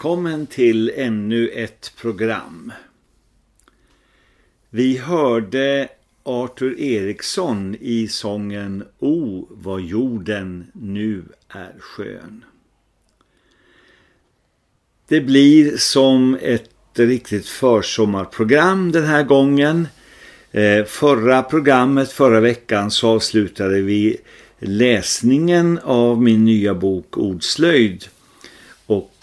Välkommen till ännu ett program. Vi hörde Arthur Eriksson i sången O vad jorden nu är skön. Det blir som ett riktigt försommarprogram den här gången. Eh, förra programmet, förra veckan så avslutade vi läsningen av min nya bok Ordslöjd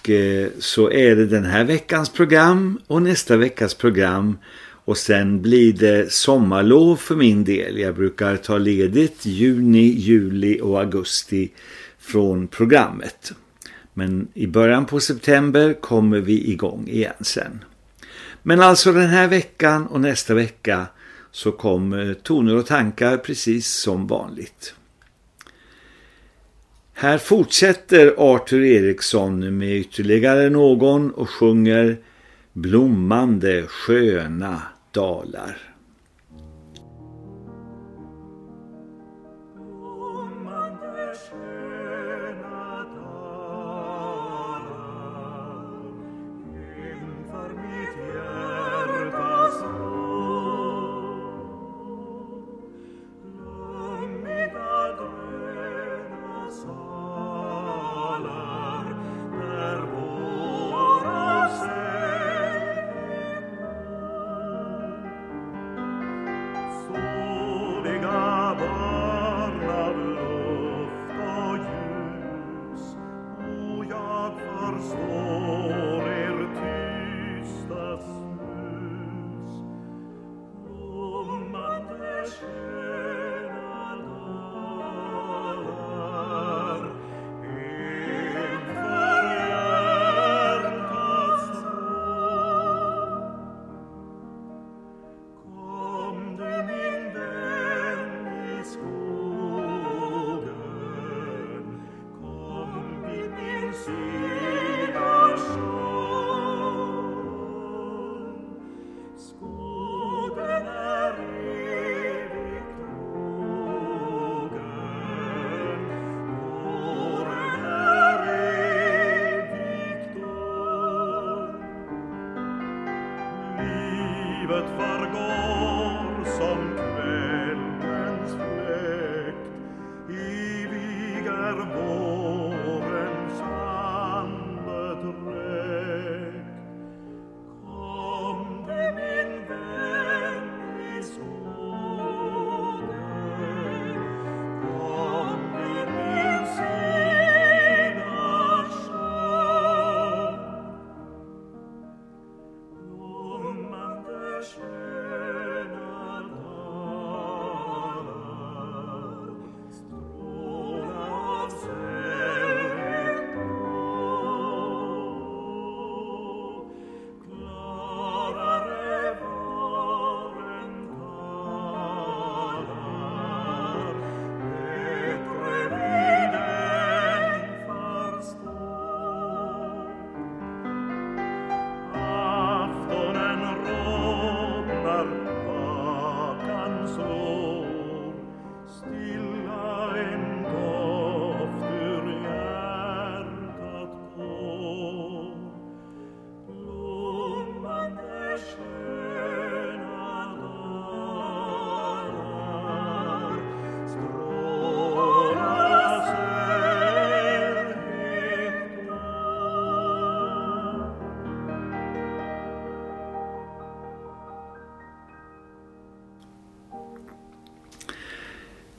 Eh, så är det den här veckans program och nästa veckas program och sen blir det sommarlov för min del. Jag brukar ta ledigt juni, juli och augusti från programmet. Men i början på september kommer vi igång igen sen. Men alltså den här veckan och nästa vecka så kommer toner och tankar precis som vanligt. Här fortsätter Arthur Eriksson med ytterligare någon och sjunger Blommande sköna dalar.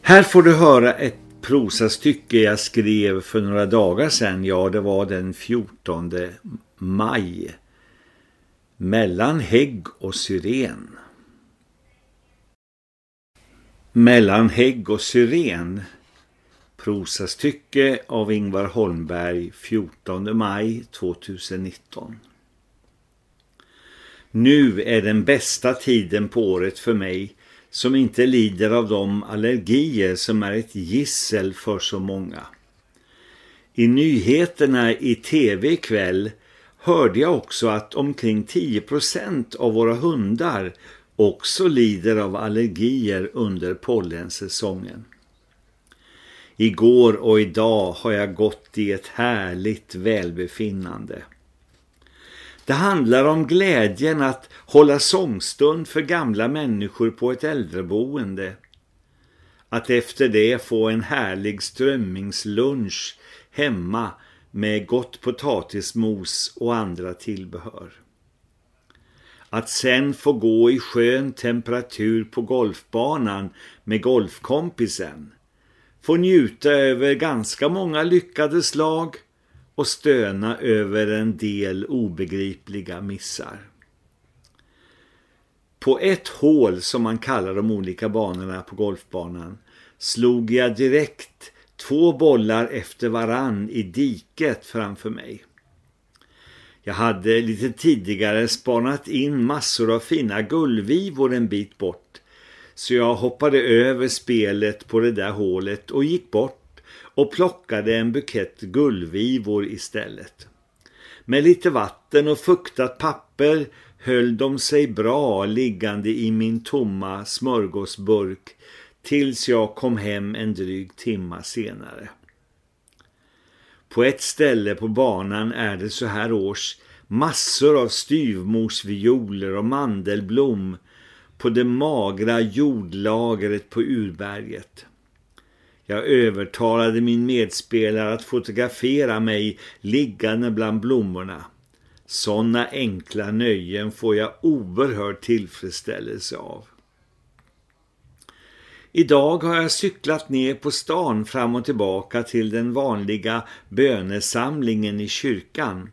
Här får du höra ett prosastycke jag skrev för några dagar sedan. Ja, det var den 14 maj. Mellan hägg och syren. Mellan hägg och syren. Prosastycke av Ingvar Holmberg 14 maj 2019. Nu är den bästa tiden på året för mig som inte lider av de allergier som är ett gissel för så många. I nyheterna i tv ikväll hörde jag också att omkring 10% av våra hundar också lider av allergier under pollensäsongen. Igår och idag har jag gått i ett härligt välbefinnande. Det handlar om glädjen att hålla sångstund för gamla människor på ett äldreboende. Att efter det få en härlig strömmingslunch hemma med gott potatismos och andra tillbehör. Att sen få gå i skön temperatur på golfbanan med golfkompisen. Få njuta över ganska många lyckade slag och stöna över en del obegripliga missar. På ett hål som man kallar de olika banorna på golfbanan slog jag direkt två bollar efter varann i diket framför mig. Jag hade lite tidigare spanat in massor av fina gullvivor en bit bort så jag hoppade över spelet på det där hålet och gick bort och plockade en bukett gullvivor istället. Med lite vatten och fuktat papper höll de sig bra liggande i min tomma smörgåsburk tills jag kom hem en dryg timma senare. På ett ställe på banan är det så här års massor av styvmorsvioler och mandelblom på det magra jordlagret på urberget. Jag övertalade min medspelare att fotografera mig liggande bland blommorna. Sådana enkla nöjen får jag oerhörd tillfredsställelse av. Idag har jag cyklat ner på stan fram och tillbaka till den vanliga bönesamlingen i kyrkan.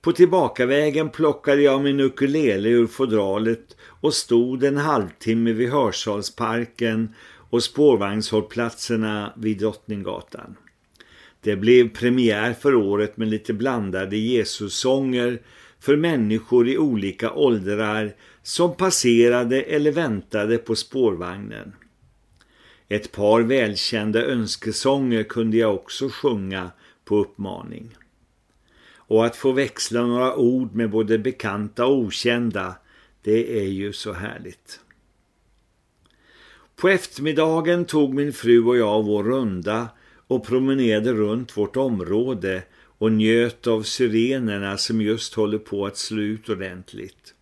På tillbakavägen plockade jag min ukulele ur fodralet och stod en halvtimme vid Hörsalsparken och spårvagnshållplatserna vid Drottninggatan. Det blev premiär för året med lite blandade Jesussånger för människor i olika åldrar som passerade eller väntade på spårvagnen. Ett par välkända önskesånger kunde jag också sjunga på uppmaning. Och att få växla några ord med både bekanta och okända, det är ju så härligt. På eftermiddagen tog min fru och jag vår runda och promenerade runt vårt område och njöt av syrenerna som just håller på att slå ut ordentligt.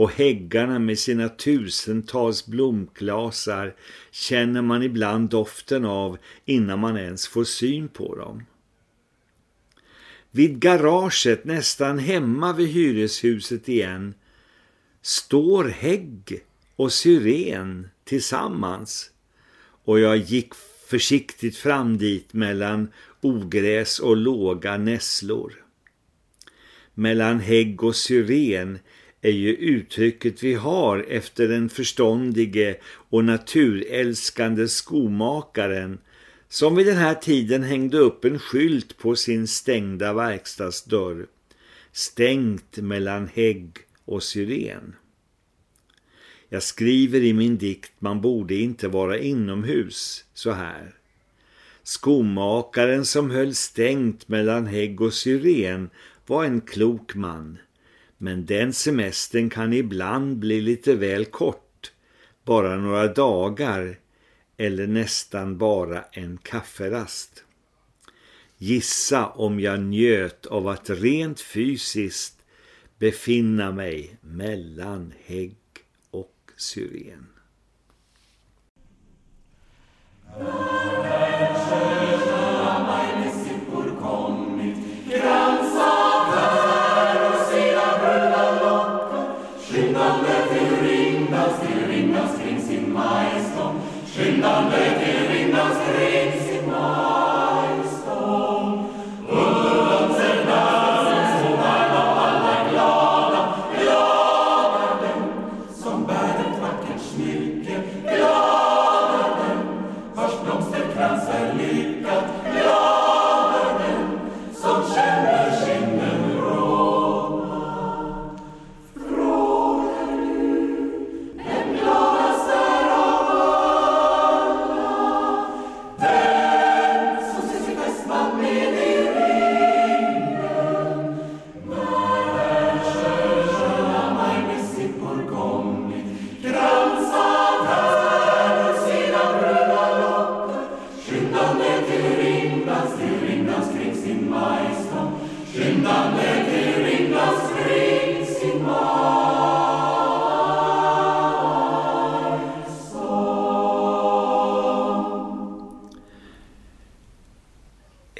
och häggarna med sina tusentals blomklasar känner man ibland doften av innan man ens får syn på dem. Vid garaget nästan hemma vid hyreshuset igen står hägg och syren tillsammans och jag gick försiktigt fram dit mellan ogräs och låga nässlor. Mellan hägg och syren är ju uttrycket vi har efter den förståndige och naturälskande skomakaren som vid den här tiden hängde upp en skylt på sin stängda verkstadsdörr. Stängt mellan hägg och syren. Jag skriver i min dikt man borde inte vara inomhus så här. Skomakaren som höll stängt mellan hägg och syren var en klok man. Men den semestern kan ibland bli lite väl kort. Bara några dagar eller nästan bara en kafferast. Gissa om jag njöt av att rent fysiskt befinna mig mellan hägg och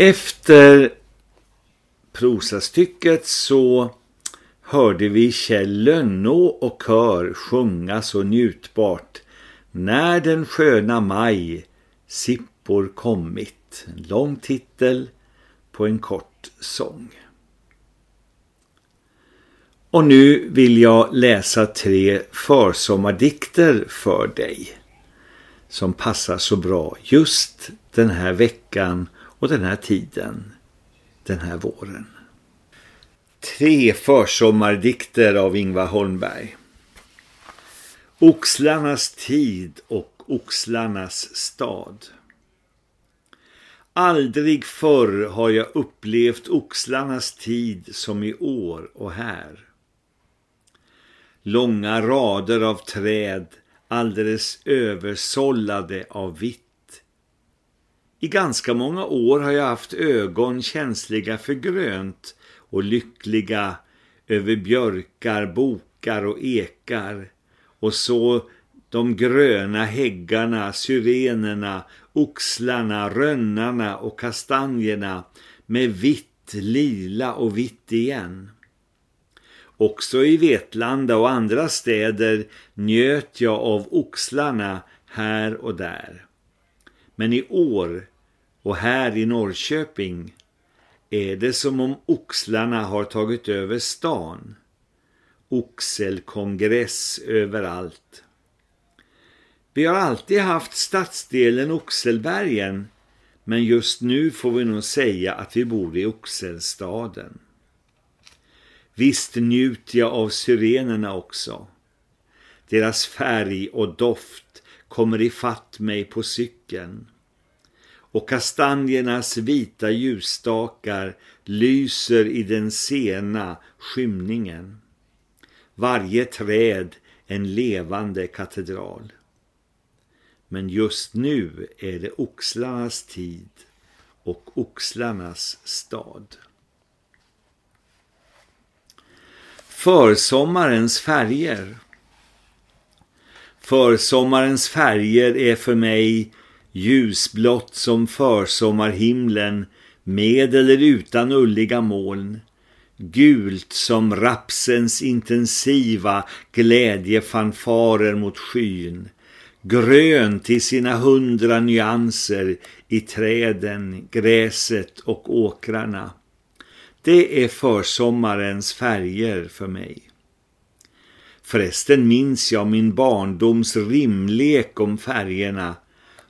Efter prosastycket så hörde vi Kjell Lönnå och kör sjunga så njutbart När den sköna maj sippor kommit. En lång titel på en kort sång. Och nu vill jag läsa tre försommardikter för dig som passar så bra just den här veckan och den här tiden, den här våren. Tre försommardikter av Ingvar Holmberg. Oxlarnas tid och Oxlarnas stad. Aldrig förr har jag upplevt oxlarnas tid som i år och här. Långa rader av träd alldeles översållade av vitt i ganska många år har jag haft ögon känsliga för grönt och lyckliga över björkar, bokar och ekar och så de gröna häggarna, syrenerna, oxlarna, rönnarna och kastanjerna med vitt, lila och vitt igen. Också i Vetlanda och andra städer njöt jag av oxlarna här och där. Men i år och här i Norrköping är det som om oxlarna har tagit över stan. Oxelkongress överallt. Vi har alltid haft stadsdelen Oxelbergen men just nu får vi nog säga att vi bor i Oxelstaden. Visst njuter jag av syrenerna också. Deras färg och doft kommer i fatt mig på cykeln och kastanjernas vita ljusstakar lyser i den sena skymningen. Varje träd en levande katedral. Men just nu är det oxlarnas tid och oxlarnas stad. Försommarens färger. Försommarens färger är för mig ljusblått som försommarhimlen med eller utan ulliga moln. Gult som rapsens intensiva glädjefanfarer mot skyn. grönt i sina hundra nyanser i träden, gräset och åkrarna. Det är försommarens färger för mig. Förresten minns jag min barndoms rimlek om färgerna.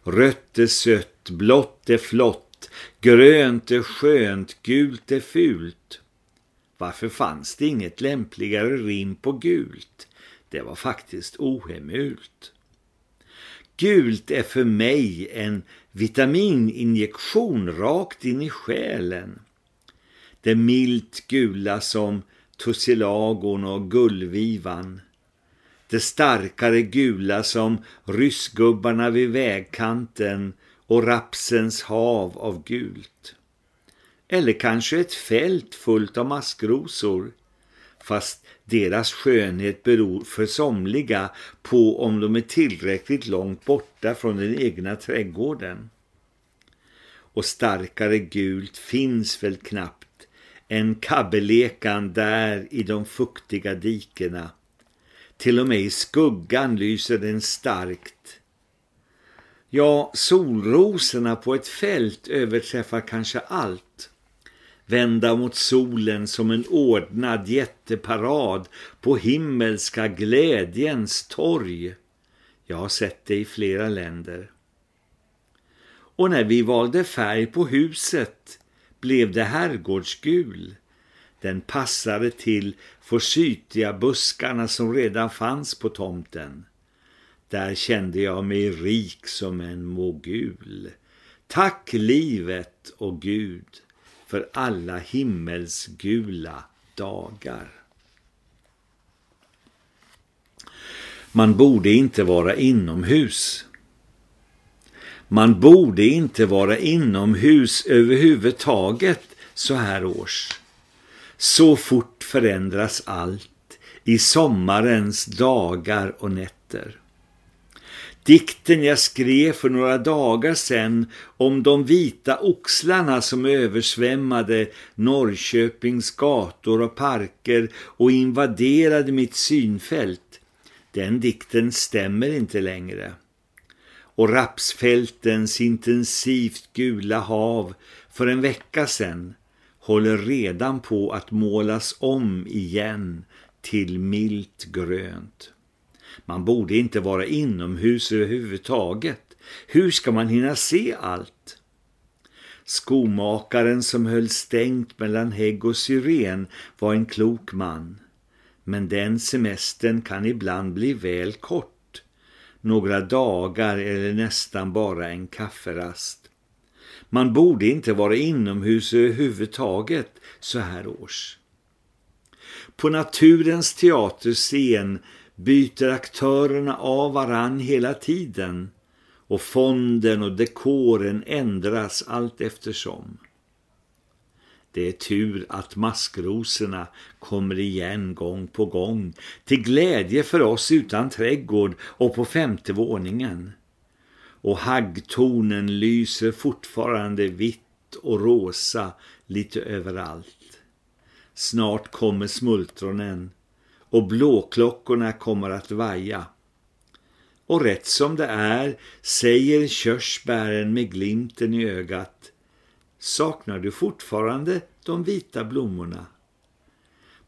Rött är sött, blått är flott, grönt är skönt, gult är fult. Varför fanns det inget lämpligare rim på gult? Det var faktiskt ohemult. Gult är för mig en vitamininjektion rakt in i själen. Det milt gula som tussilagon och gullvivan. Det starkare gula som ryssgubbarna vid vägkanten och rapsens hav av gult. Eller kanske ett fält fullt av maskrosor, fast deras skönhet beror för somliga på om de är tillräckligt långt borta från den egna trädgården. Och starkare gult finns väl knappt en kabbelekan där i de fuktiga dikena. Till och med i skuggan lyser den starkt. Ja, solrosorna på ett fält överträffar kanske allt. Vända mot solen som en ordnad jätteparad på himmelska glädjens torg. Jag har sett det i flera länder. Och när vi valde färg på huset blev det herrgårdsgul. Den passade till försytiga buskarna som redan fanns på tomten. Där kände jag mig rik som en mogul. Tack livet och Gud för alla himmelsgula dagar. Man borde inte vara inomhus. Man borde inte vara inomhus överhuvudtaget så här års. Så fort förändras allt i sommarens dagar och nätter. Dikten jag skrev för några dagar sedan om de vita oxlarna som översvämmade Norrköpings gator och parker och invaderade mitt synfält, den dikten stämmer inte längre och rapsfältens intensivt gula hav för en vecka sedan håller redan på att målas om igen till milt grönt. Man borde inte vara inomhus överhuvudtaget. Hur ska man hinna se allt? Skomakaren som höll stängt mellan hägg och syren var en klok man. Men den semestern kan ibland bli väl kort några dagar eller nästan bara en kafferast. Man borde inte vara inomhus överhuvudtaget så här års. På naturens teaterscen byter aktörerna av varann hela tiden och fonden och dekoren ändras allt eftersom. Det är tur att maskrosorna kommer igen gång på gång till glädje för oss utan trädgård och på femte våningen. Och haggtonen lyser fortfarande vitt och rosa lite överallt. Snart kommer smultronen och blåklockorna kommer att vaja. Och rätt som det är säger körsbären med glimten i ögat Saknar du fortfarande de vita blommorna?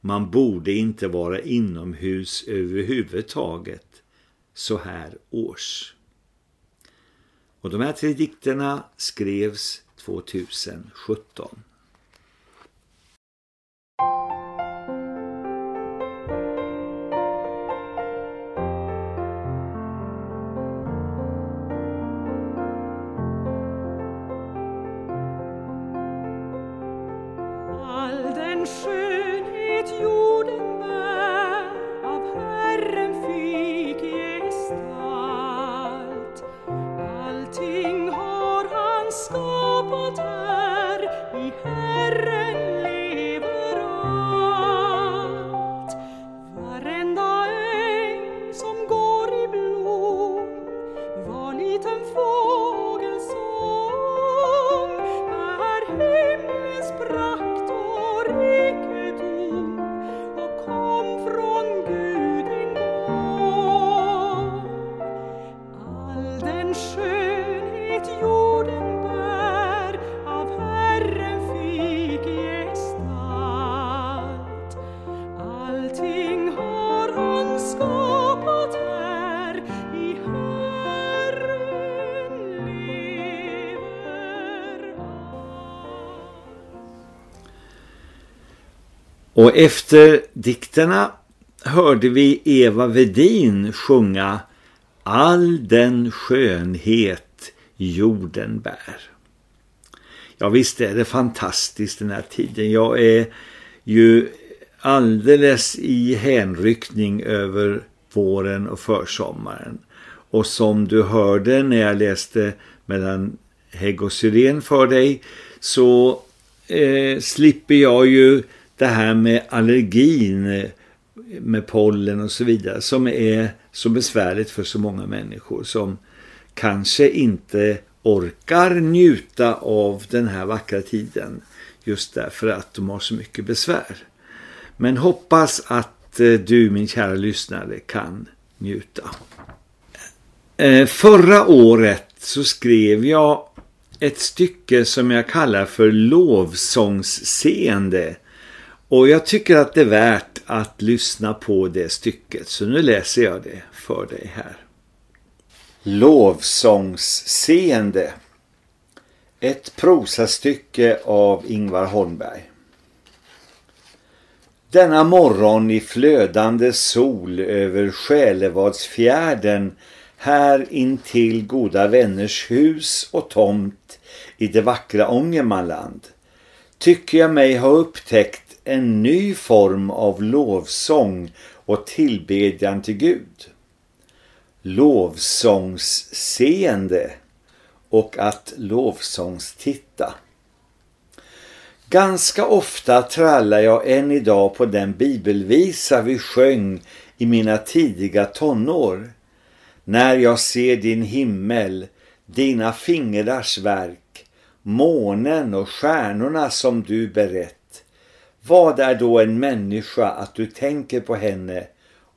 Man borde inte vara inomhus överhuvudtaget så här års. Och de här tre dikterna skrevs 2017. home. Och efter dikterna hörde vi Eva Vedin sjunga All den skönhet jorden bär. Ja visst är det fantastiskt den här tiden. Jag är ju alldeles i hänryckning över våren och försommaren. Och som du hörde när jag läste mellan Hägg och Syren för dig så eh, slipper jag ju det här med allergin med pollen och så vidare som är så besvärligt för så många människor som kanske inte orkar njuta av den här vackra tiden just därför att de har så mycket besvär. Men hoppas att eh, du min kära lyssnare kan njuta. Eh, förra året så skrev jag ett stycke som jag kallar för lovsångsseende och jag tycker att det är värt att lyssna på det stycket så nu läser jag det för dig här. Lovsångsseende Ett prosastycke av Ingvar Holmberg Denna morgon i flödande sol över Själevadsfjärden här intill goda vänners hus och tomt i det vackra Ångermanland tycker jag mig ha upptäckt en ny form av lovsång och tillbedjan till Gud. Lovsångsseende och att lovsångstitta. Ganska ofta trallar jag än idag på den bibelvisa vi sjöng i mina tidiga tonår. När jag ser din himmel, dina fingrars verk, månen och stjärnorna som du berett vad är då en människa att du tänker på henne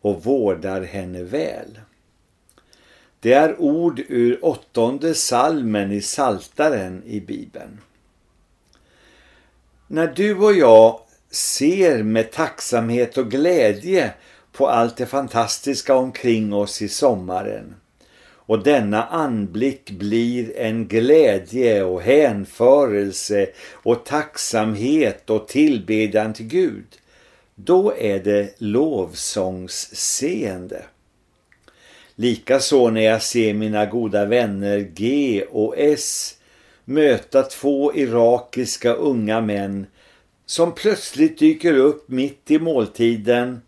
och vårdar henne väl? Det är ord ur åttonde salmen i Saltaren i Bibeln. När du och jag ser med tacksamhet och glädje på allt det fantastiska omkring oss i sommaren och denna anblick blir en glädje och hänförelse och tacksamhet och tillbedjan till Gud, då är det lovsångsseende. Likaså när jag ser mina goda vänner G och S möta två irakiska unga män som plötsligt dyker upp mitt i måltiden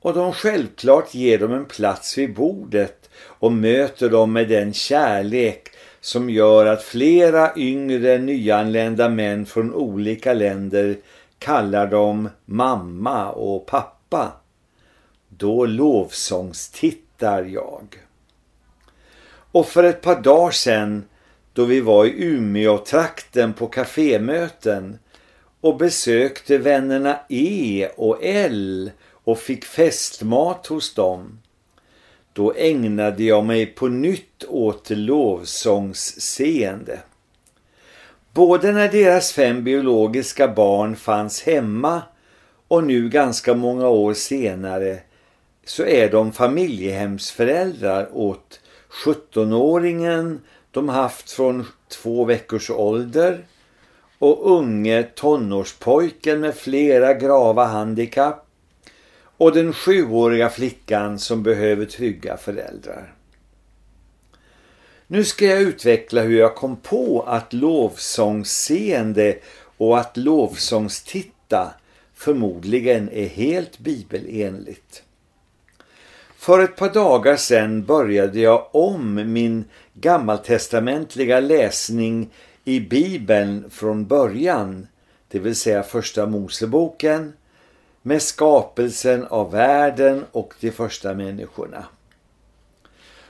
och de självklart ger dem en plats vid bordet och möter dem med den kärlek som gör att flera yngre nyanlända män från olika länder kallar dem mamma och pappa. Då lovsångstittar jag. Och för ett par dagar sedan då vi var i Umeå-trakten på kafémöten och besökte vännerna E och L och fick festmat hos dem då ägnade jag mig på nytt åt lovsångsseende. Både när deras fem biologiska barn fanns hemma och nu ganska många år senare så är de familjehemsföräldrar åt 17-åringen de haft från två veckors ålder och unge tonårspojken med flera grava handikapp och den sjuåriga flickan som behöver trygga föräldrar. Nu ska jag utveckla hur jag kom på att lovsångsseende och att lovsångstitta förmodligen är helt bibelenligt. För ett par dagar sedan började jag om min gammaltestamentliga läsning i Bibeln från början, det vill säga första Moseboken, med skapelsen av världen och de första människorna.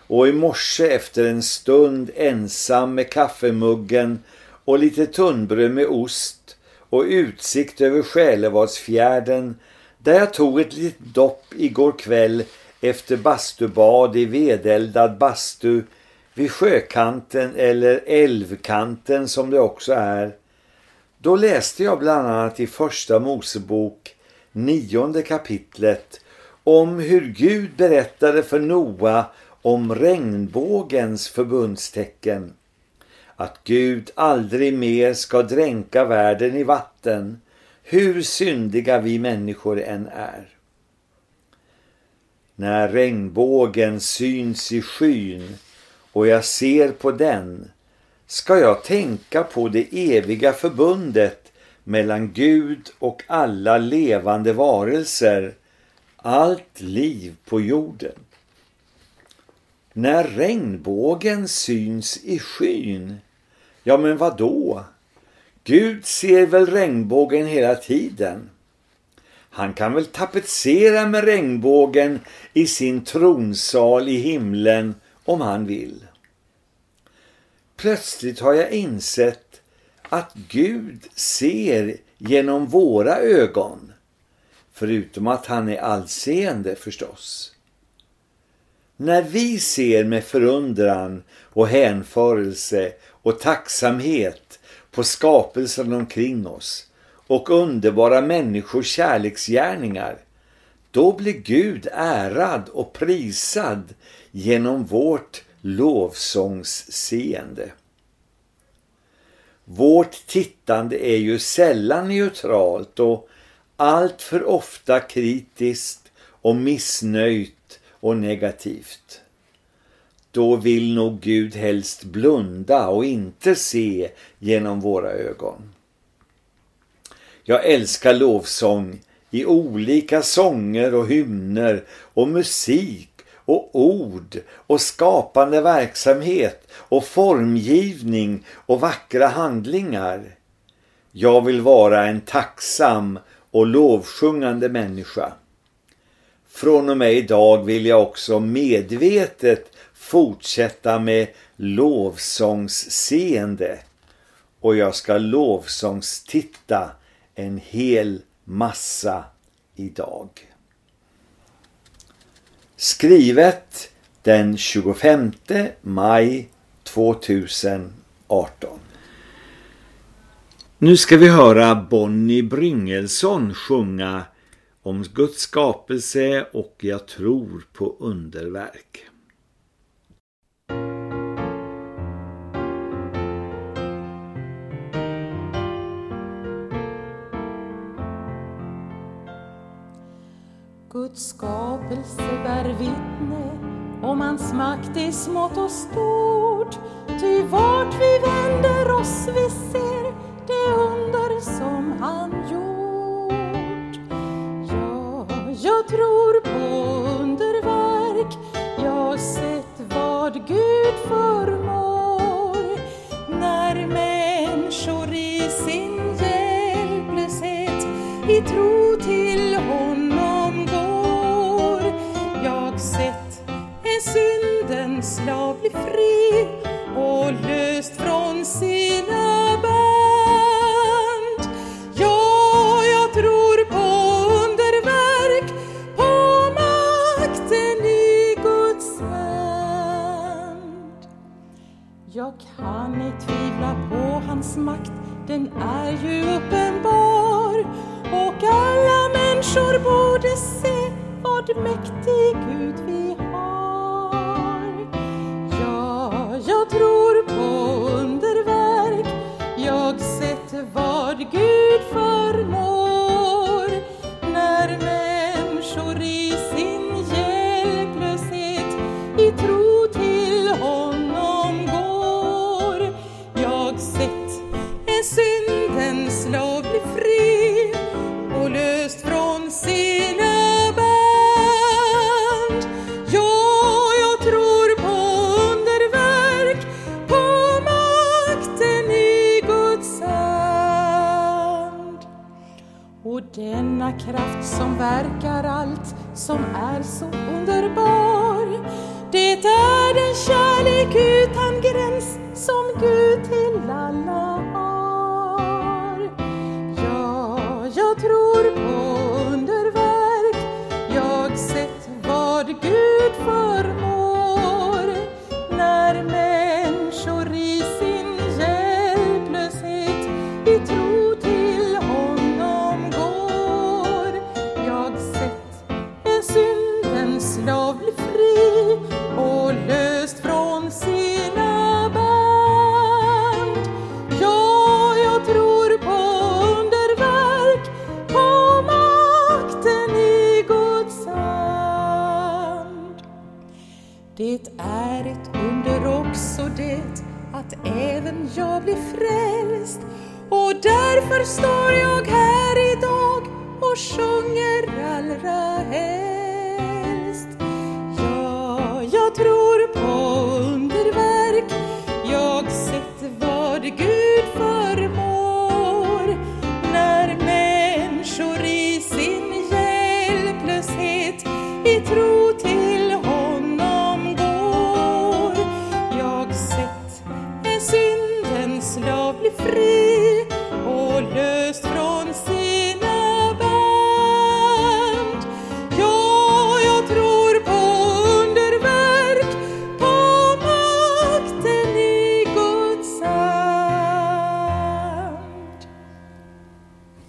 och i morse efter en stund ensam med kaffemuggen och lite tunnbröd med ost och utsikt över Själevadsfjärden där jag tog ett litet dopp igår kväll efter bastubad i vedeldad bastu vid sjökanten eller älvkanten som det också är. Då läste jag bland annat i första Mosebok nionde kapitlet om hur Gud berättade för Noa om regnbågens förbundstecken. Att Gud aldrig mer ska dränka världen i vatten, hur syndiga vi människor än är. När regnbågen syns i skyn och jag ser på den ska jag tänka på det eviga förbundet mellan Gud och alla levande varelser, allt liv på jorden. När regnbågen syns i skyn, ja men vad då? Gud ser väl regnbågen hela tiden. Han kan väl tapetsera med regnbågen i sin tronsal i himlen om han vill. Plötsligt har jag insett att Gud ser genom våra ögon. Förutom att han är allseende förstås. När vi ser med förundran och hänförelse och tacksamhet på skapelsen omkring oss och underbara människors kärleksgärningar, då blir Gud ärad och prisad genom vårt lovsångsseende. Vårt tittande är ju sällan neutralt och allt för ofta kritiskt och missnöjt och negativt. Då vill nog Gud helst blunda och inte se genom våra ögon. Jag älskar lovsång i olika sånger och hymner och musik och ord och skapande verksamhet och formgivning och vackra handlingar. Jag vill vara en tacksam och lovsjungande människa. Från och med idag vill jag också medvetet fortsätta med lovsångsseende och jag ska lovsångstitta en hel massa idag. Skrivet den 25 maj 2018. Nu ska vi höra Bonnie Bryngelsson sjunga om Guds skapelse och jag tror på underverk. Guds skapelse bär vittne om hans makt är smått och stort. Ty vart vi vänder oss vi ser det under som han gjort. Ja, jag tror på underverk, jag har sett vad Gud förmår slav bli fri och löst från sina band. Ja, jag tror på underverk, på makten i Guds hand. Jag kan ej tvivla på hans makt, den är ju uppenbar och alla människor borde se vad mäktig Gud vill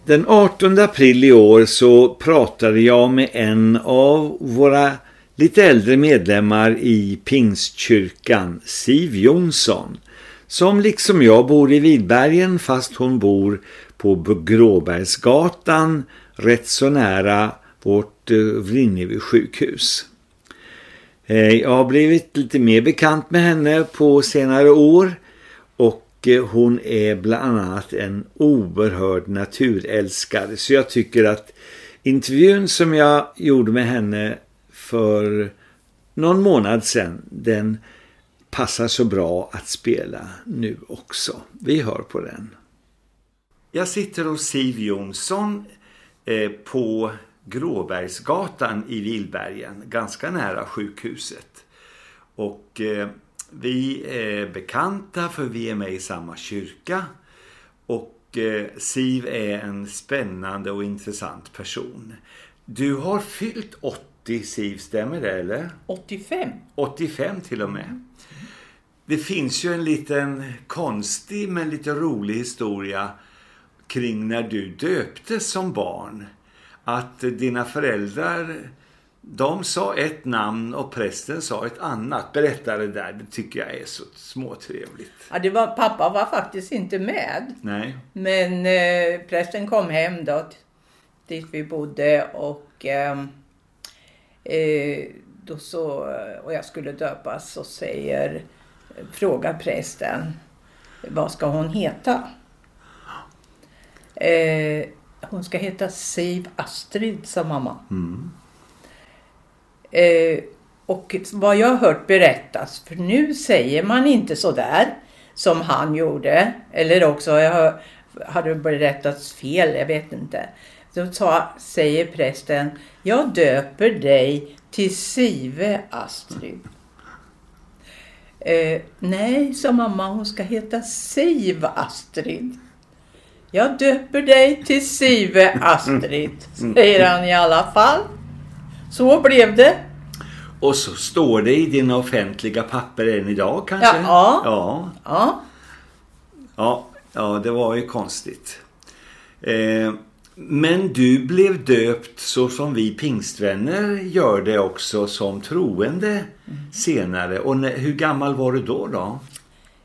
Den 18 april i år så pratade jag med en av våra lite äldre medlemmar i Pingstkyrkan, Siv Jonsson, som liksom jag bor i Vidbergen fast hon bor på Gråbergsgatan rätt så nära vårt eh, Vrinnevi sjukhus. Eh, jag har blivit lite mer bekant med henne på senare år och hon är bland annat en oerhörd naturälskare. Så jag tycker att intervjun som jag gjorde med henne för någon månad sedan, den passar så bra att spela nu också. Vi hör på den. Jag sitter hos Siv Jonsson eh, på Gråbergsgatan i Vilbergen, ganska nära sjukhuset. Och eh, vi är bekanta för vi är med i samma kyrka. Och eh, Siv är en spännande och intressant person. Du har fyllt 80 Siv, stämmer det eller? 85. 85 till och med. Det finns ju en liten konstig men lite rolig historia kring när du döptes som barn. Att dina föräldrar, de sa ett namn och prästen sa ett annat. Berätta det där, det tycker jag är så småtrevligt. Ja, det var, pappa var faktiskt inte med. Nej, Men eh, prästen kom hem då, dit vi bodde och ehm, eh, då så, och jag skulle döpas så säger, frågar prästen, vad ska hon heta? Eh, hon ska heta Siv Astrid, sa mamma. Eh, och vad jag har hört berättas, för nu säger man inte sådär, som han gjorde. Eller också jag har, har det berättats fel, jag vet inte. Då sa, säger prästen, jag döper dig till Sive Astrid. Eh, nej, sa mamma, hon ska heta Siv Astrid. Jag döper dig till Sive Astrid, säger han i alla fall. Så blev det. och så står det i dina offentliga papper än idag kanske? Ja. Ja, Ja, ja, ja det var ju konstigt. Eh, men du blev döpt så som vi pingstvänner gör det också som troende senare. Och när, hur gammal var du då då?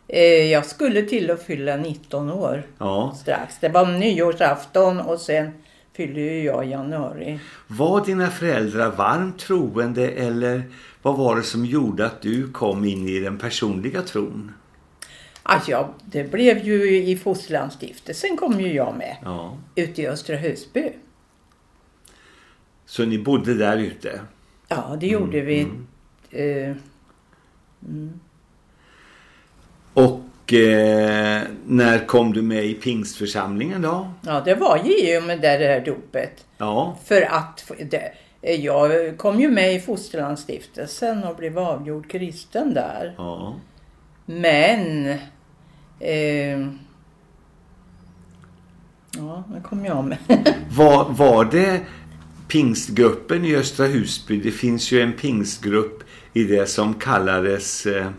eh, jag skulle till att fylla 19 år Ja. strax. Det var nyårsafton och sen fyllde ju jag i januari. Var dina föräldrar varmt troende eller vad var det som gjorde att du kom in i den personliga tron? Alltså, ja, det blev ju i Fosterlandsstiftelsen kom ju jag med. Ja. Ute i Östra Husby. Så ni bodde där ute? Ja, det gjorde vi. Eh, Och eh, när kom du med i pingstförsamlingen då? ja, det var ju i och med det där dopet. Ja, För att det, Eh, Jag kom ju med i Fosterlandsstiftelsen och blev avgjord kristen där. Ja. Men... Eh, ja, nu kom jag med. Var, var det pingstgruppen i Östra Husby? Det finns ju en pingstgrupp i det som kallades eh,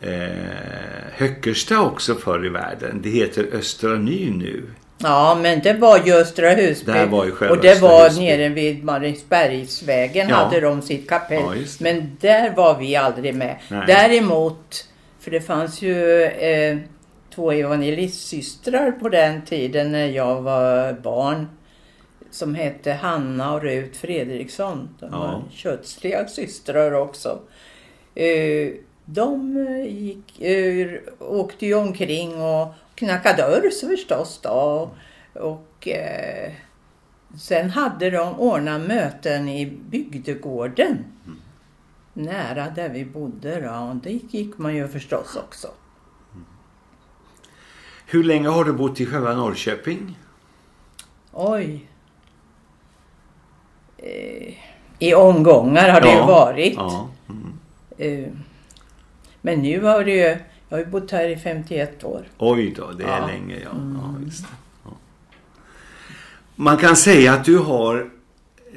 eh, Höckersta också förr i världen. Det heter Östra Ny nu. Ja, men det var ju Östra Husby. Där var ju själva och det Östra var Husby. nere vid Marinsbergsvägen Ja. hade de sitt kapell. Ja, men där var vi aldrig med. Nej. Däremot, för det fanns ju eh, två evangelistsystrar på den tiden när jag var barn. Som hette Hanna och Rut Fredriksson. De Ja. var kötsliga systrar också. Eh, de eh, gick, eh, åkte ju omkring och knackade dörr förstås då. Och eh, sen hade de ordnat möten i bygdegården. Nära där vi bodde då. Och dit gick man ju förstås också. Hur länge har du bott i själva Norrköping? Oj. Eh, I omgångar har det ju varit. Ja. Mm. Eh, men nu har det ju, jag har ju bott här i 51 år. Oj då, det är Ja. länge. Ja. Ja, just det. Ja. Man kan säga att du har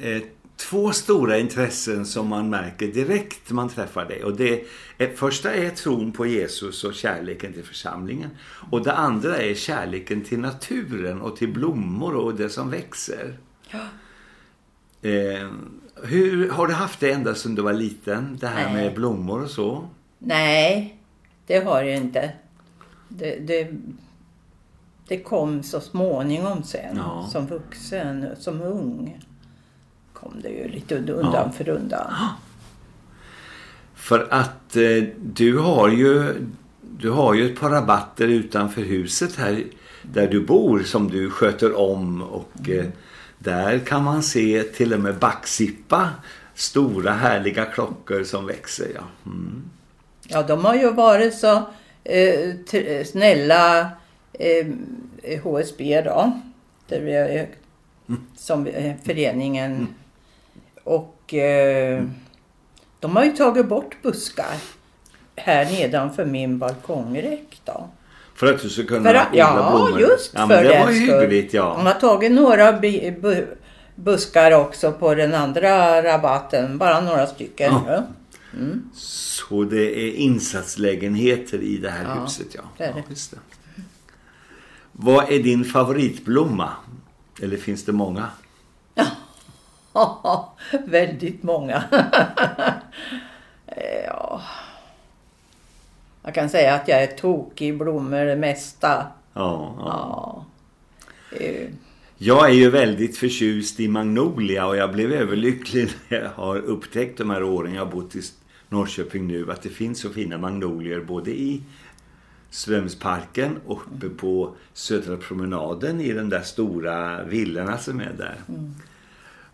eh, två stora intressen som man märker direkt när man träffar dig. Och det är, första är tron på Jesus och kärleken till församlingen. Och det andra är kärleken till naturen och till blommor och det som växer. Eh, hur Har du haft det ända sedan du var liten? Det här Nej. med blommor och så? Nej, det har jag inte. Det, det, det kom så småningom sen, Ja. som vuxen, som ung. Kom det ju lite undan Ja. för undan. För att eh, du har ju du har ju ett par rabatter utanför huset här där du bor som du sköter om och eh, där kan man se till och med backsippa stora härliga klockor som växer. Ja. Mm. Ja, de har ju varit så eh, t- snälla eh, HSB då. Där vi är, som eh, föreningen. Och eh, de har ju tagit bort buskar här nedanför min balkongräck då. För att du ska kunna För att, odla ja, blommor. just ja, för men Det den var ju hyggligt De ja. har tagit några buskar också på den andra rabatten. Bara några stycken. Ja. Ja. Så det är insatslägenheter i det här Ja, huset ja. det är ja det. just det. Vad är din favoritblomma? Eller finns det många? Väldigt många. ja. Jag kan säga att jag är tokig i blommor det mesta. Ja, ja. Ja. Jag är ju väldigt förtjust i magnolia och jag blev överlycklig när jag har upptäckt de här åren jag har bott i Norrköping nu att det finns så fina magnolier både i Strömsparken och uppe på Södra promenaden i de där stora villorna som är där.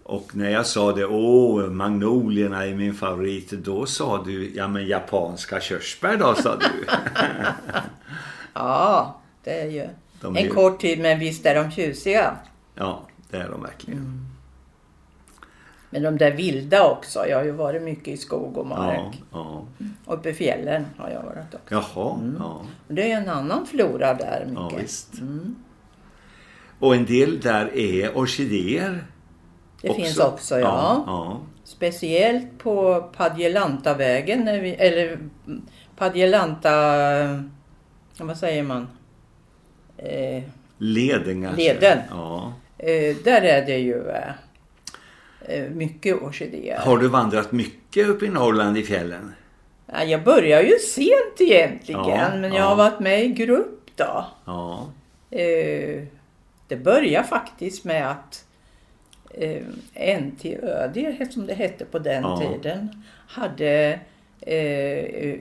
Och när jag sa det, åh magnolierna är min favorit, då sa du, ja men japanska körsbär då sa du. ja, det är ju De en är- kort tid men visst är de tjusiga. Ja, det är de verkligen. Men de där vilda också. Jag har ju varit mycket i skog och Ja, mark. ja. Uppe i fjällen har jag varit också. Jaha, ja. Och Det är en annan flora där Ja, mycket. visst. Och en del där är orkidéer. det finns också, ja. ja. Speciellt på Padjelantavägen, eller mm, Padjelanta, vad säger man? Eh, Leden kanske. Leden. Ja. eh, där är det ju eh, mycket orkidéer. Har du vandrat mycket upp i Norrland i fjällen? Ja, jag börjar ju sent egentligen, Ja, men ja. jag har varit med i grupp då. Ja. Eh, det börjar faktiskt med att eh, NT Ödir, som det hette på den Ja. tiden, hade eh,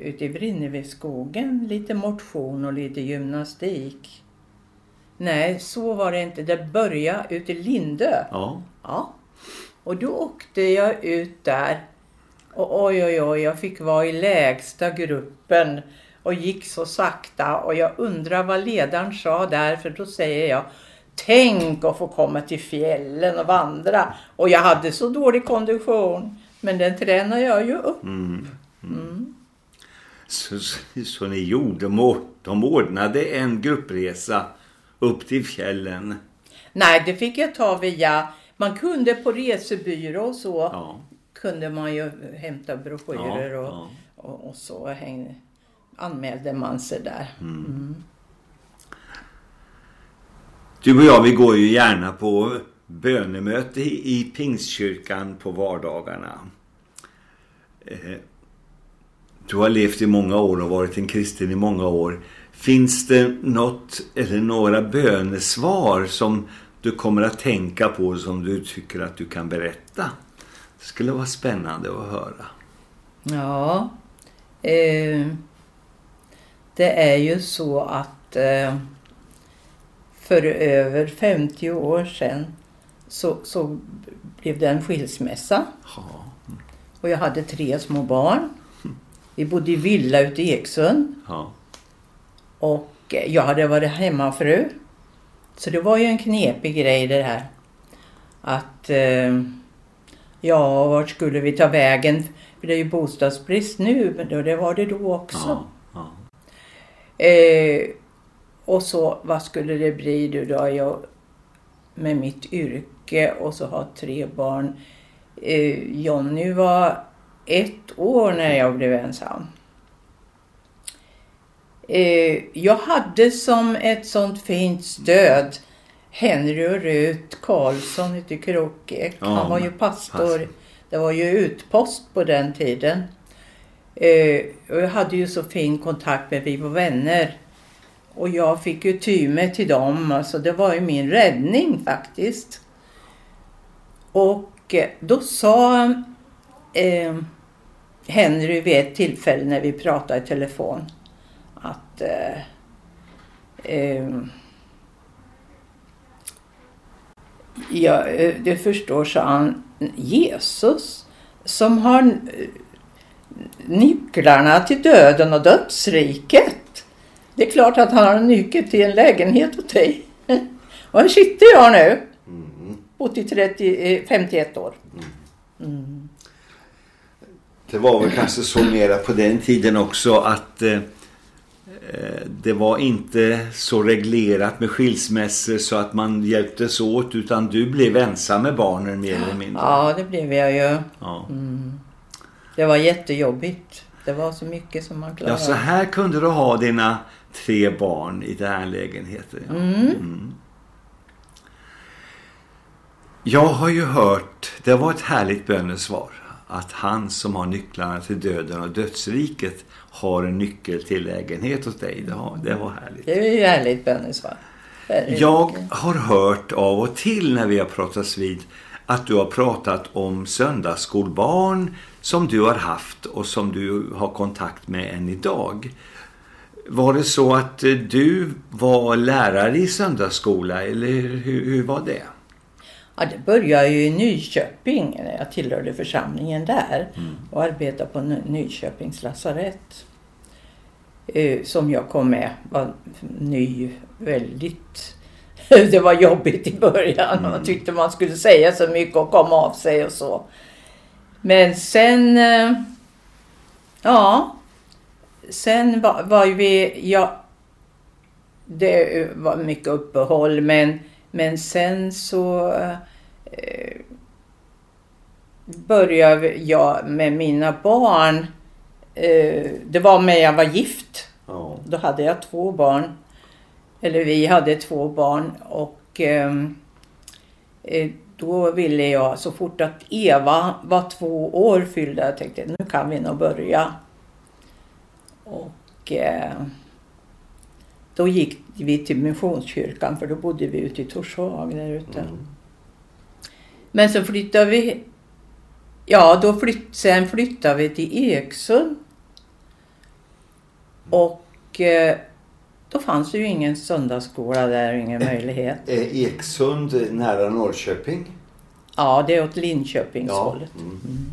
ute i Vrinneviskogen lite motion och lite gymnastik. Nej, så var det inte. Det började ute i Lindö. Ja. Ja. Och då åkte jag ut där. Och oj, oj, oj, jag fick vara i lägsta gruppen och gick så sakta. Och jag undrar vad ledaren sa där, för då säger jag Tänk att få komma till fjällen och vandra. Och jag hade så dålig kondition. Men den tränar jag ju upp. Mm. Mm. Så, så, så, ni gjorde, de ordnade en gruppresa upp till fjällen? Nej, det fick jag ta via, man kunde på resebyrå och så, Ja. kunde man ju hämta broschyrer Ja, och, ja. och, och så häng, anmälde man sig där. Du och jag, vi går ju gärna på bönemöte i, i Pingstkyrkan på vardagarna. Eh, Du har levt i många år och varit en kristen i många år. Finns det något eller några bönesvar som du kommer att tänka på som du tycker att du kan berätta? Det skulle vara spännande att höra. Ja, eh, det är ju så att eh, för över 50 år sedan så, så blev det en skilsmässa. Ja. Och jag hade tre små barn. Vi bodde i villa ute i Eksund. Ja. Och jag hade varit hemmafru. Så det var ju en knepig grej det här. Att, eh, ja, vart skulle vi ta vägen? För det är ju bostadsbrist nu, men då, det var det då också. Ja. Ja. Eh, och så, vad skulle det bli då, då jag med mitt yrke och så har tre barn. Eh, Jonny var ett år när jag blev ensam. Eh, jag hade som ett sånt fint stöd Henry och Rut Karlsson ute i Krokek. Ja, Han var ju pastor. pastor. Det var ju utpost på den tiden. Eh, och jag hade ju så fin kontakt med Vi var vänner. Och jag fick ju ty mig till dem. Alltså det var ju min räddning faktiskt. Och eh, då sa eh, Henry vid ett tillfälle när vi pratade i telefon att eh, eh, Ja, du förstår, sa han, Jesus som har eh, nycklarna till döden och dödsriket. Det är klart att han har en nyckel till en lägenhet åt dig. Och här sitter jag nu. Bott i 30, eh, 51 år. Det var väl kanske så mera på den tiden också att eh, det var inte så reglerat med skilsmässor så att man hjälptes åt utan du blev ensam med barnen mer eller mindre. Ja, det blev jag ju. Ja. Det var jättejobbigt. Det var så mycket som man ja, klarade. så här kunde du ha dina tre barn i den här lägenheten. Ja. Mm. Jag har ju hört, det var ett härligt bönesvar, att han som har nycklarna till döden och dödsriket har en nyckel till lägenhet hos dig. Det, har, det var härligt. Det är ju härligt bönesvar. Väldigt Jag mycket. har hört av och till när vi har pratats vid att du har pratat om söndagsskolbarn som du har haft och som du har kontakt med än idag. Var det så att du var lärare i söndagsskola eller hur, hur var det? Ja, det började ju i Nyköping när jag tillhörde församlingen där och arbetade på Ny- Nyköpings lasarett. Eh, som jag kom med var ny, väldigt... det var jobbigt i början. Man tyckte man skulle säga så mycket och komma av sig och så. Men sen... eh, Ja. Sen var, var ju vi... Ja, det var mycket uppehåll men, men sen så eh, började jag med mina barn. Eh, det var när jag var gift. Ja. Då hade jag två barn. Eller vi hade två barn och ehm, eh, då ville jag så fort att Eva var två år fyllda, jag tänkte nu kan vi nog börja. Och eh, då gick vi till Missionskyrkan för då bodde vi ute i Torshag där ute. Men så flyttade vi, ja då flytt, sen flyttade vi till Eksund. Och eh, då fanns det ju ingen söndagsskola där, ingen möjlighet. Eh, Eksund nära Norrköping? Ja, det är åt Linköpingshållet. Mm.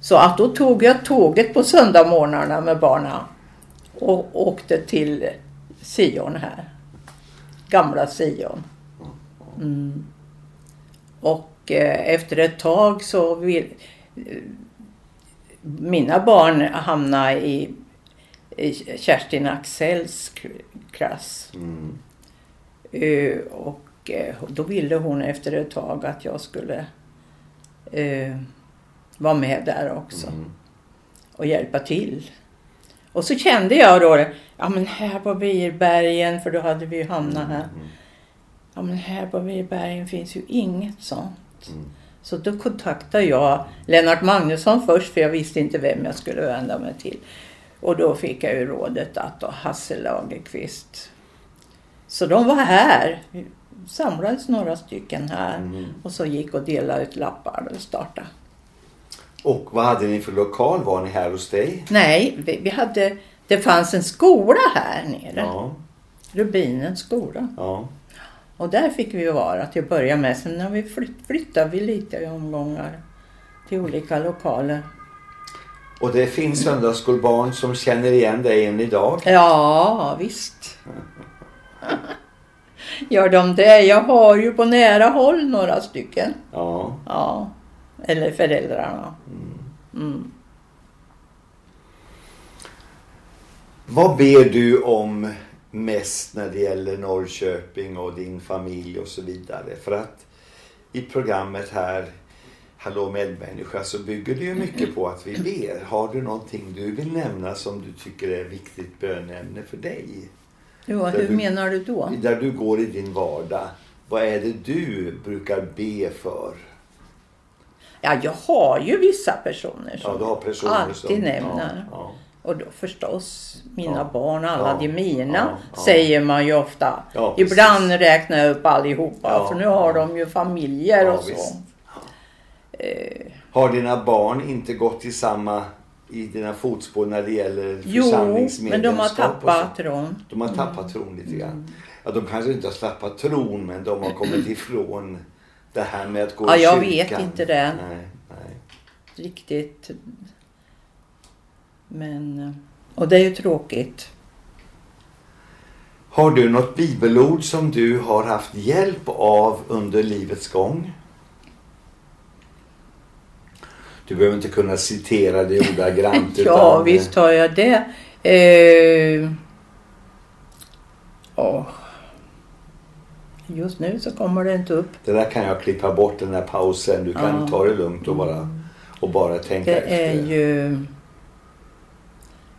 Så att då tog jag tåget på söndagmorgnarna med barnen och åkte till Sion här. gamla Sion. Mm. Och eh, efter ett tag så vill eh, mina barn hamna i, i Kerstin Axels k- klass. Mm. Eh, och då ville hon efter ett tag att jag skulle vara med där också Mm. och hjälpa till. Och så kände jag då, ja men här på Virbergen, för då hade vi ju hamnat här. Mm. Ja men här på Virbergen finns ju inget sånt. Mm. Så då kontaktade jag Lennart Magnusson först för jag visste inte vem jag skulle vända mig till. Och då fick jag ju rådet att då Hasse Lagerqvist. Så de var här. Vi samlades några stycken här. Mm. Och så gick och delade ut lappar och startade. Och vad hade ni för lokal? Var ni här hos dig? Nej, vi, vi hade... Det fanns en skola här nere. Ja. Rubinens skola. ja. Och där fick vi vara till att börja med. Sen har vi flytt, flyttade vi lite i omgångar till olika lokaler. Och det finns söndagsskolbarn som känner igen dig än idag. Ja, visst. Gör de det? Jag har ju på nära håll några stycken. Ja. Ja, eller föräldrarna. Mm. Vad ber du om mest när det gäller Norrköping och din familj och så vidare? För att i programmet här Hallå medmänniska så bygger det ju mycket på att vi ber. Har du någonting du vill nämna som du tycker är viktigt bönämne för dig? Där hur du- menar du då? Där du går i din vardag. Vad är det du brukar be för? Ja, jag har ju vissa personer som Ja, du har personer alltid som... nämner. Ja, ja. Och då förstås mina Ja. barn, alla Ja. de mina, Ja. Säger man ju ofta. Precis. Ibland räknar jag upp allihopa, för nu har de ju familjer och så. Eh, Har dina barn inte gått i samma i dina fotspår när det gäller jo, församlingsmedlemskap? men de har tappat tron. De har tappat tron lite grann. Ja, de kanske inte har tappat tron men de har kommit ifrån det här med att gå Ja, i jag kyrkan. vet inte det. Nej, nej. Riktigt. Men... eh, Och det är ju tråkigt. Har du något bibelord som du har haft hjälp av under livets gång? Du behöver inte kunna citera det ordagrant. Ja, utan, visst har jag det. Eh, åh. Just nu så kommer det inte upp. Det där kan jag klippa bort den här pausen. Du kan Ja. ta det lugnt och bara, och bara tänka Det efter. är ju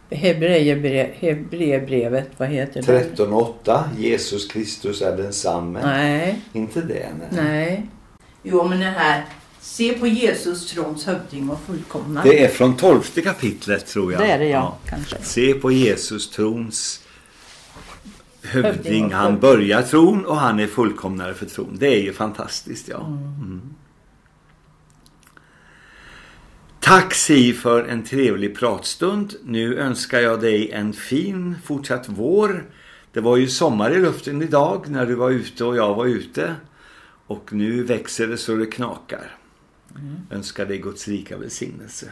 Hebreerbrev- Hebreerbrevet, vad heter det? 13.8. Jesus Kristus är densamme. Nej, Inte det? Nej. nej. Jo, men det här. Se på Jesus trons hövding och fullkomna. Det är från 12 kapitlet tror jag. Det är det ja, kanske. Se på Jesus trons hövding. Han börjar tron och han är fullkomnare för tron. Det är ju fantastiskt ja. Mm. Tack Si för en trevlig pratstund. Nu önskar jag dig en fin fortsatt vår. Det var ju sommar i luften idag när du var ute och jag var ute. Och nu växer det så det knakar. Önskar dig Guds rika välsignelse.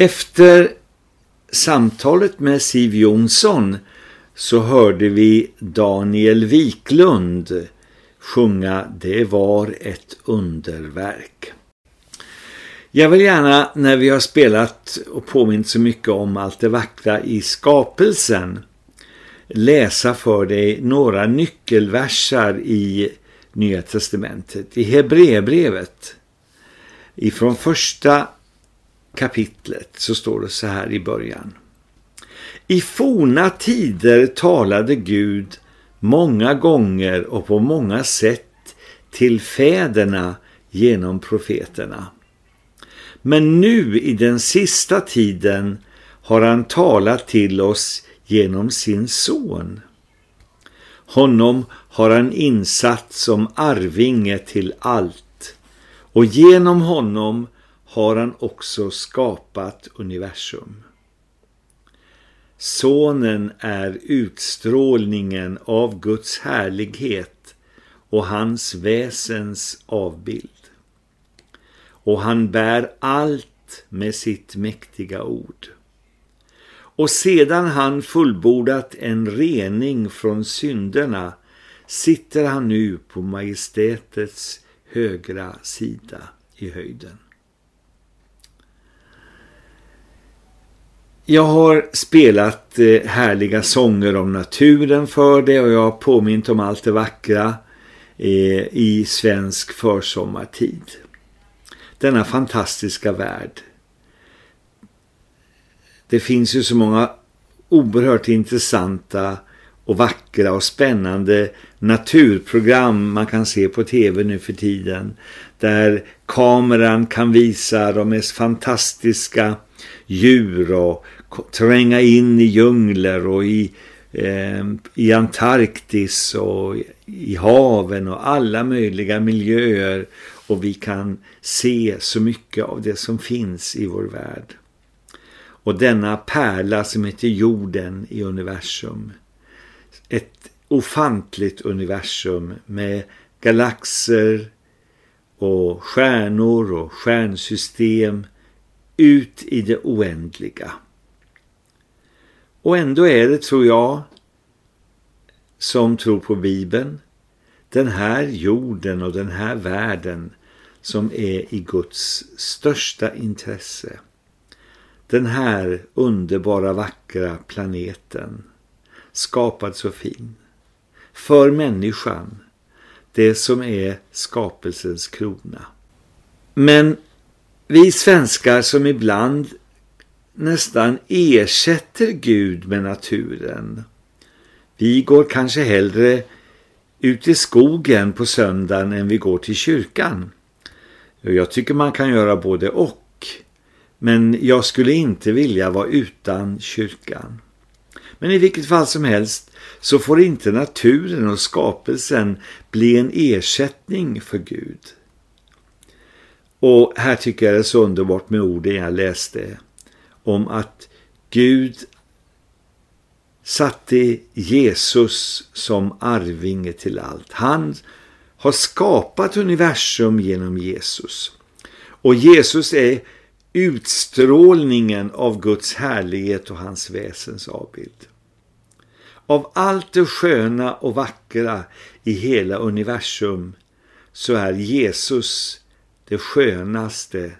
Efter samtalet med Siv Jonsson så hörde vi Daniel Wiklund sjunga Det var ett underverk. Jag vill gärna när vi har spelat och påmint så mycket om allt det vackra i skapelsen läsa för dig några nyckelversar i Nya Testamentet. I Hebreerbrevet ifrån första kapitlet så står det så här i början. I forna tider talade Gud många gånger och på många sätt till fäderna genom profeterna. Men nu i den sista tiden har han talat till oss genom sin son. Honom har han insatt som arvinge till allt och genom honom har han också skapat universum. Sonen är utstrålningen av Guds härlighet och hans väsens avbild. Och han bär allt med sitt mäktiga ord. Och sedan han fullbordat en rening från synderna sitter han nu på majestätets högra sida i höjden. Jag har spelat eh, härliga sånger om naturen för dig och jag har påmint om allt det vackra eh, i svensk försommartid. Denna fantastiska värld. Det finns ju så många oerhört intressanta och vackra och spännande naturprogram man kan se på tv nu för tiden. Där kameran kan visa de mest fantastiska djur och tränga in i djungler och i, eh, i Antarktis och i haven och alla möjliga miljöer och vi kan se så mycket av det som finns i vår värld. Och denna pärla som heter jorden i universum. Ett ofantligt universum med galaxer och stjärnor och stjärnsystem ut i det oändliga. Och ändå är det, tror jag, som tror på Bibeln, den här jorden och den här världen som är i Guds största intresse. Den här underbara vackra planeten, skapad så fin. För människan, det som är skapelsens krona. Men vi svenskar som ibland nästan ersätter Gud med naturen. Vi går kanske hellre ut i skogen på söndagen än vi går till kyrkan. Jag tycker man kan göra både och. Men jag skulle inte vilja vara utan kyrkan. Men i vilket fall som helst så får inte naturen och skapelsen bli en ersättning för Gud. Och här tycker jag det är så underbart med orden jag läste om att Gud satte Jesus som arvinge till allt. Han har skapat universum genom Jesus. Och Jesus är utstrålningen av Guds härlighet och hans väsens avbild. Av allt det sköna och vackra i hela universum så är Jesus det skönaste,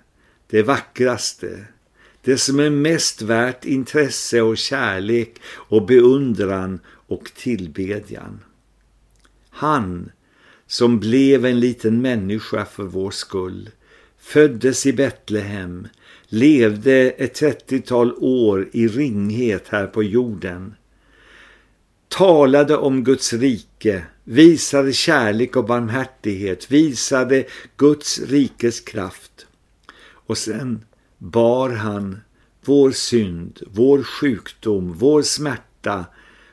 det vackraste, det som är mest värt intresse och kärlek och beundran och tillbedjan. Han som blev en liten människa för vår skull, föddes i Betlehem, levde ett trettiotal år i ringhet här på jorden, talade om Guds rike, visade kärlek och barmhärtighet, visade Guds rikes kraft och sen bar han vår synd, vår sjukdom, vår smärta,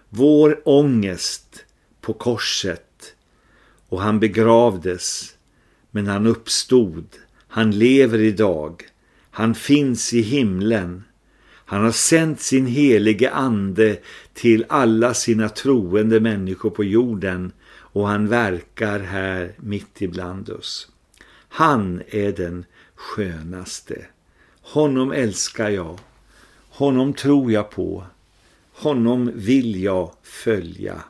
vår ångest på korset och han begravdes men han uppstod, han lever idag, han finns i himlen. Han har sänt sin helige ande till alla sina troende människor på jorden och han verkar här mitt ibland oss. Han är den skönaste honom älskar jag. Honom tror jag på. Honom vill jag följa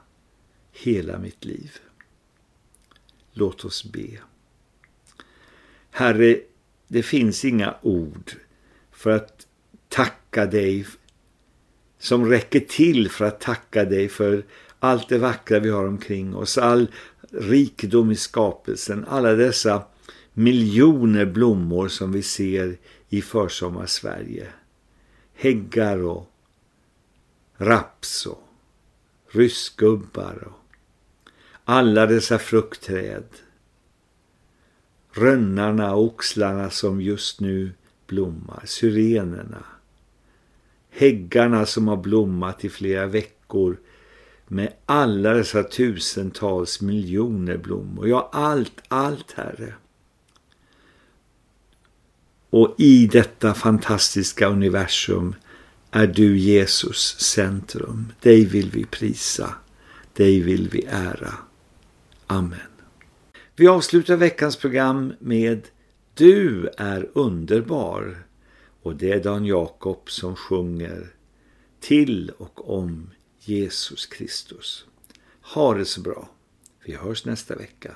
hela mitt liv. Låt oss be. Herre, det finns inga ord för att tacka dig som räcker till för att tacka dig för allt det vackra vi har omkring oss, all rikedom i skapelsen, alla dessa miljoner blommor som vi ser i försommarsverige. Häggar och raps och ryssgubbar och alla dessa fruktträd. Rönnarna och oxlarna som just nu blommar, syrenerna. Häggarna som har blommat i flera veckor med alla dessa tusentals miljoner blommor. Ja, allt, allt, Herre. Och i detta fantastiska universum är du Jesus centrum. Dig vill vi prisa. Dig vill vi ära. Amen. Vi avslutar veckans program med Du är underbar. Och det är Dan Jakob som sjunger till och om Jesus Kristus. Ha det så bra. Vi hörs nästa vecka.